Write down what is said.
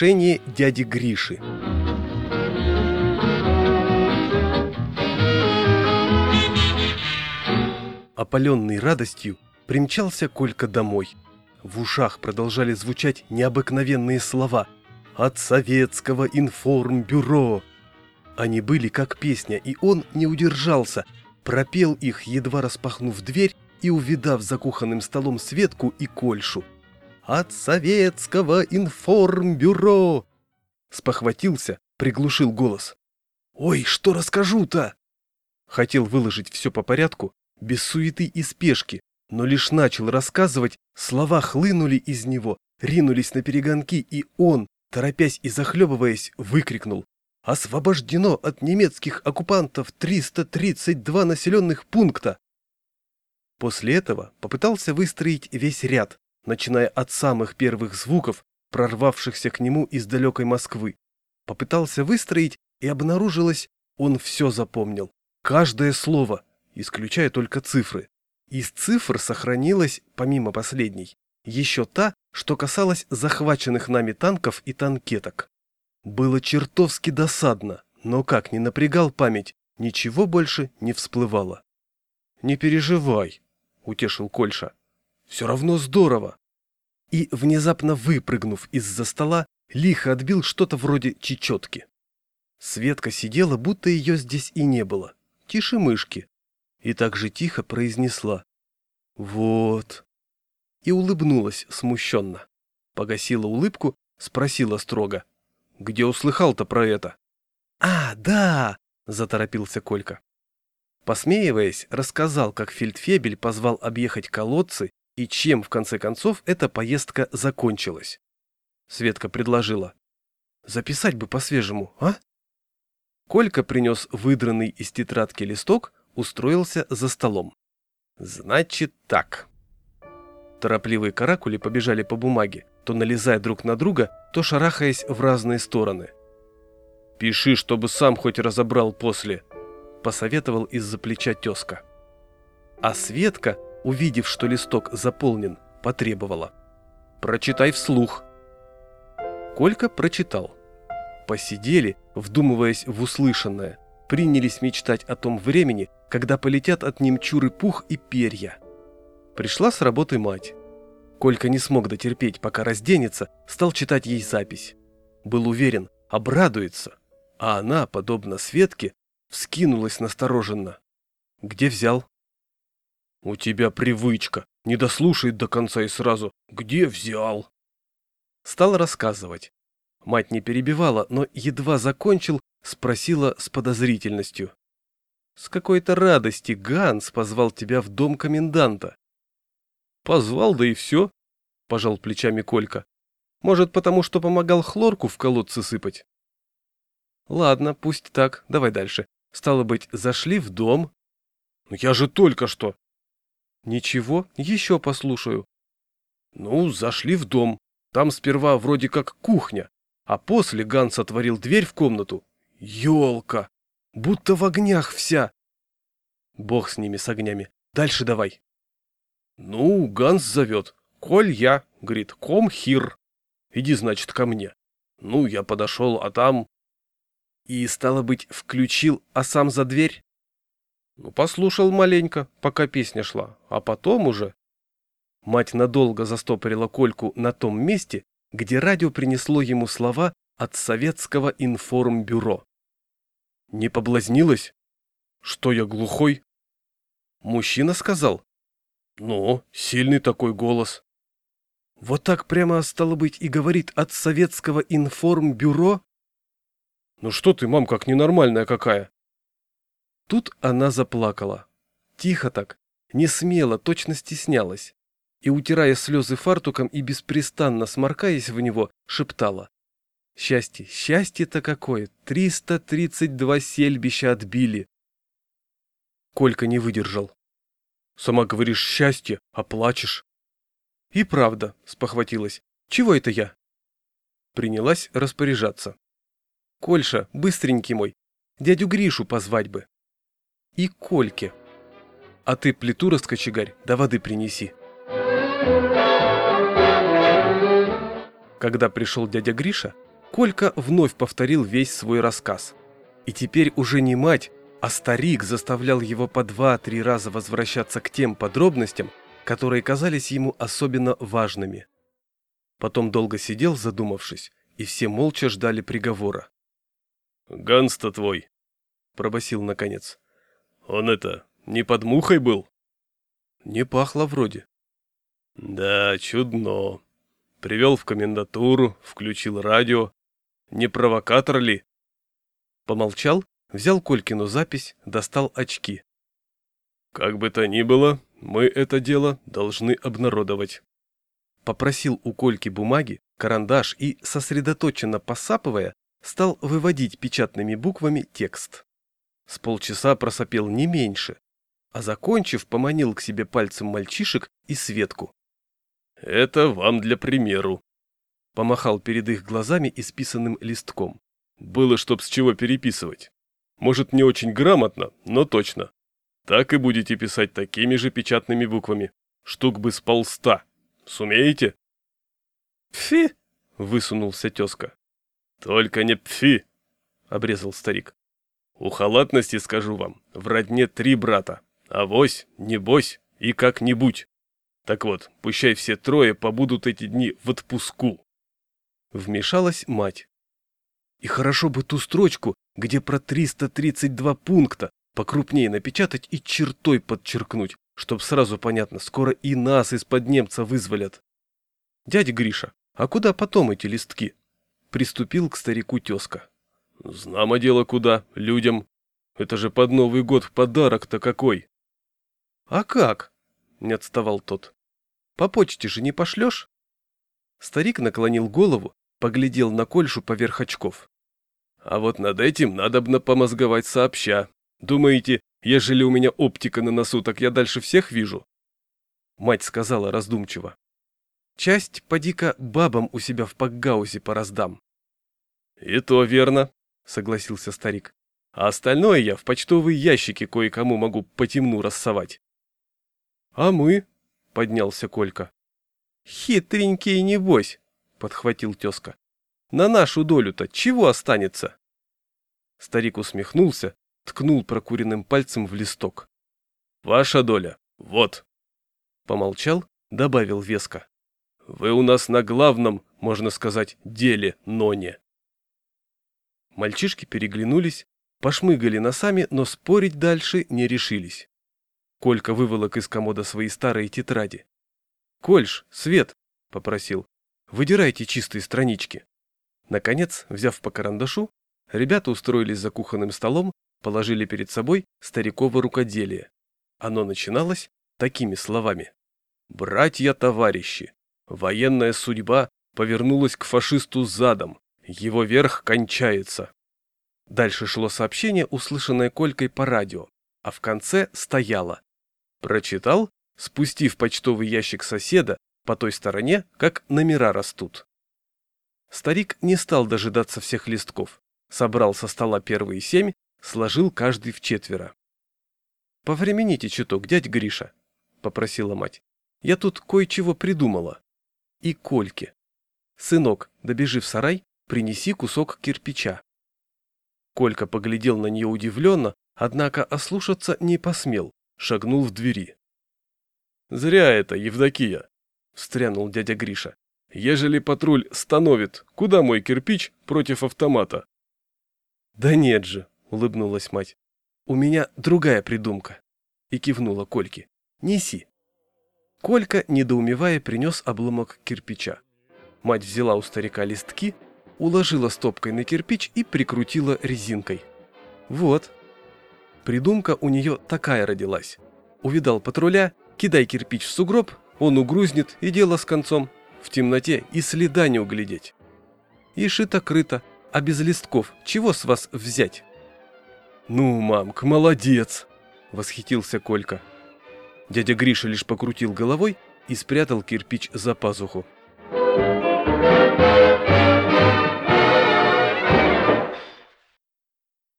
Решение дяди Гриши. Опаленный радостью, примчался Колька домой. В ушах продолжали звучать необыкновенные слова «От советского информбюро». Они были как песня, и он не удержался, пропел их, едва распахнув дверь и увидав за кухонным столом Светку и Кольшу. «От советского информбюро!» Спохватился, приглушил голос. «Ой, что расскажу-то?» Хотел выложить все по порядку, без суеты и спешки, но лишь начал рассказывать, слова хлынули из него, ринулись на перегонки, и он, торопясь и захлебываясь, выкрикнул «Освобождено от немецких оккупантов 332 населенных пункта!» После этого попытался выстроить весь ряд, начиная от самых первых звуков, прорвавшихся к нему из далекой Москвы. Попытался выстроить, и обнаружилось, он все запомнил. Каждое слово, исключая только цифры. Из цифр сохранилась, помимо последней, еще та, что касалась захваченных нами танков и танкеток. Было чертовски досадно, но как ни напрягал память, ничего больше не всплывало. «Не переживай», — утешил Кольша. «Все равно здорово». И, внезапно выпрыгнув из-за стола, лихо отбил что-то вроде чечетки. Светка сидела, будто ее здесь и не было. Тише мышки. И так же тихо произнесла. «Вот». И улыбнулась смущенно. Погасила улыбку, спросила строго. «Где услыхал-то про это?» «А, да!» – заторопился Колька. Посмеиваясь, рассказал, как фельдфебель позвал объехать колодцы и чем, в конце концов, эта поездка закончилась. Светка предложила. «Записать бы по-свежему, а?» Колька принес выдранный из тетрадки листок, устроился за столом. «Значит так». Торопливые каракули побежали по бумаге, то налезая друг на друга, то шарахаясь в разные стороны. «Пиши, чтобы сам хоть разобрал после», — посоветовал из-за плеча тезка. А Светка, увидев, что листок заполнен, потребовала. «Прочитай вслух». Колька прочитал. Посидели, вдумываясь в услышанное, принялись мечтать о том времени, когда полетят от немчуры пух и перья. Пришла с работы мать. Колька не смог дотерпеть, пока разденется, стал читать ей запись. Был уверен, обрадуется, а она, подобно Светке, Вскинулась настороженно. «Где взял?» «У тебя привычка. Не дослушает до конца и сразу. Где взял?» Стал рассказывать. Мать не перебивала, но едва закончил, спросила с подозрительностью. «С какой-то радости Ганс позвал тебя в дом коменданта». «Позвал, да и все», — пожал плечами Колька. «Может, потому что помогал хлорку в колодцы сыпать?» «Ладно, пусть так, давай дальше. Стало быть, зашли в дом. Ну, я же только что. Ничего, еще послушаю. Ну, зашли в дом. Там сперва вроде как кухня, а после Ганс отворил дверь в комнату. Ёлка! Будто в огнях вся. Бог с ними, с огнями. Дальше давай. Ну, Ганс зовет. Коль я, говорит, ком хир. Иди, значит, ко мне. Ну, я подошел, а там и, стало быть, включил, а сам за дверь? Ну, послушал маленько, пока песня шла, а потом уже... Мать надолго застопорила Кольку на том месте, где радио принесло ему слова от советского информбюро. Не поблазнилась? Что я глухой? Мужчина сказал. Ну, сильный такой голос. Вот так прямо стало быть и говорит от советского информбюро? «Ну что ты, мам, как ненормальная какая?» Тут она заплакала. Тихо так, не смело, точно стеснялась. И, утирая слезы фартуком и беспрестанно сморкаясь в него, шептала. «Счастье, счастье-то какое! Триста тридцать два сельбища отбили!» Колька не выдержал. «Сама говоришь счастье, а плачешь?» «И правда», — спохватилась. «Чего это я?» Принялась распоряжаться. Кольша, быстренький мой, дядю Гришу позвать бы. И Кольке. А ты плиту раскочегарь, да воды принеси. Когда пришел дядя Гриша, Колька вновь повторил весь свой рассказ. И теперь уже не мать, а старик заставлял его по два-три раза возвращаться к тем подробностям, которые казались ему особенно важными. Потом долго сидел, задумавшись, и все молча ждали приговора. «Ганс-то твой», — пробасил наконец. «Он это, не под мухой был?» «Не пахло вроде». «Да, чудно. Привел в комендатуру, включил радио. Не провокатор ли?» Помолчал, взял Колькину запись, достал очки. «Как бы то ни было, мы это дело должны обнародовать». Попросил у Кольки бумаги, карандаш и, сосредоточенно посапывая, стал выводить печатными буквами текст. С полчаса просопел не меньше, а закончив, поманил к себе пальцем мальчишек и Светку. «Это вам для примеру», — помахал перед их глазами исписанным листком. «Было чтоб с чего переписывать. Может, не очень грамотно, но точно. Так и будете писать такими же печатными буквами. Штук бы с полста. Сумеете?» «Пфи!» — высунулся тезка. «Только не пфи!» — обрезал старик. «У халатности, скажу вам, в родне три брата. Авось, небось и как-нибудь. Так вот, пущай все трое побудут эти дни в отпуску». Вмешалась мать. И хорошо бы ту строчку, где про 332 пункта, покрупнее напечатать и чертой подчеркнуть, чтоб сразу понятно, скоро и нас из-под немца вызволят. Дядя Гриша, а куда потом эти листки? Приступил к старику тезка. Знамо дело куда, людям. Это же под Новый год подарок-то какой. А как? Не отставал тот. По почте же не пошлешь? Старик наклонил голову, поглядел на Кольшу поверх очков. А вот над этим надо бы помозговать сообща. Думаете, ежели у меня оптика на носу, так я дальше всех вижу? Мать сказала раздумчиво. Часть, поди-ка, бабам у себя в пакгаузе пораздам. И то верно, согласился старик. А остальное я в почтовые ящики кое-кому могу по темну рассовать. А мы? Поднялся Колька. Хитренький небось, подхватил тезка. На нашу долю-то чего останется? Старик усмехнулся, ткнул прокуренным пальцем в листок. Ваша доля, вот. Помолчал, добавил веско. Вы у нас на главном, можно сказать, деле, но не. Мальчишки переглянулись, пошмыгали носами, но спорить дальше не решились. Колька выволок из комода свои старые тетради. «Кольш, Свет!» — попросил. «Выдирайте чистые странички». Наконец, взяв по карандашу, ребята устроились за кухонным столом, положили перед собой стариково рукоделие. Оно начиналось такими словами. «Братья-товарищи, военная судьба повернулась к фашисту задом, его верх кончается». Дальше шло сообщение, услышанное Колькой по радио, а в конце стояло. Прочитал, спустив почтовый ящик соседа, по той стороне, как номера растут. Старик не стал дожидаться всех листков. Собрал со стола первые семь, сложил каждый в четверо. «Повремените чуток, дядь Гриша», — попросила мать. «Я тут кое-чего придумала». И Кольке. «Сынок, добежи в сарай, принеси кусок кирпича». Колька поглядел на нее удивленно, однако ослушаться не посмел, шагнул в двери. «Зря это, Евдокия», — встрянул дядя Гриша. Ежели патруль становит, куда мой кирпич против автомата? Да нет же, улыбнулась мать. У меня другая придумка. И кивнула Кольке. Неси. Колька, недоумевая, принес обломок кирпича. Мать взяла у старика листки, уложила стопкой на кирпич и прикрутила резинкой. Вот. Придумка у нее такая родилась. Увидал патруля, кидай кирпич в сугроб, он угрузнет и дело с концом. В темноте и следа не углядеть. И шито-крыто, а без листков чего с вас взять? Ну, мамка, молодец, восхитился Колька. Дядя Гриша лишь покрутил головой и спрятал кирпич за пазуху. Thank you.